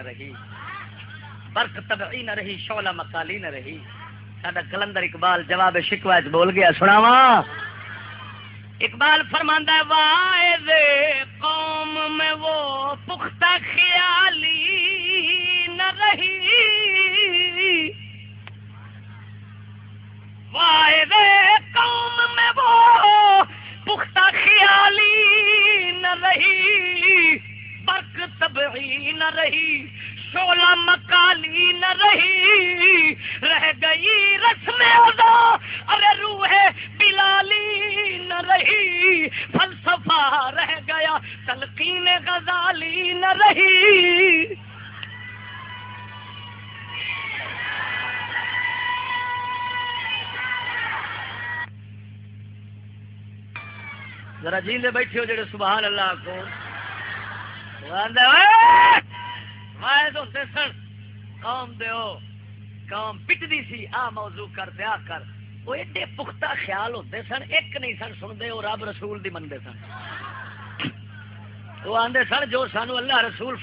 رہی۔ برق تبعی نہ رہی، شعلہ مکالی نہ رہی۔ ساڈا کلندر اقبال جواب شکوا بول گیا سناوا اقبال فرماندا ہے واعظ تبعی نہ رہی شولا مکالی نہ رہی۔ رہ گئی رسم ادا، ارے روح بلالی نہ رہی۔ فلسفہ رہ گیا، تلقین غزالی نہ رہی۔ ذرا جیندے بیٹھے ہو جڑے سبحان اللہ کو۔ ہوتے سن۔ قوم دیو قوم پٹدی سی، آ موضوع کر دیا کر۔ وہ ایڈے پختہ خیال ہوتے سن، ایک نہیں سن سنتے، وہ رب رسول دی منگتے سن۔ وہ آدھے سن جو سانو اللہ رسول